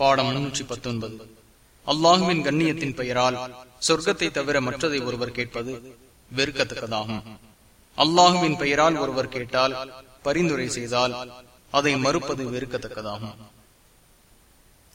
பாடம் முன்னூற்றி பத்தொன்பது அல்லாஹுவின் கண்ணியத்தின் பெயரால் சொர்க்கத்தை தவிர மற்றதை ஒருவர் கேட்பது வெறுக்கத்தக்கதாகும். அல்லாஹுவின் பெயரால் ஒருவர் கேட்டால் பரிந்துரை செய்தால் அதை மறுப்பது வெறுக்கத்தக்கதாகும்.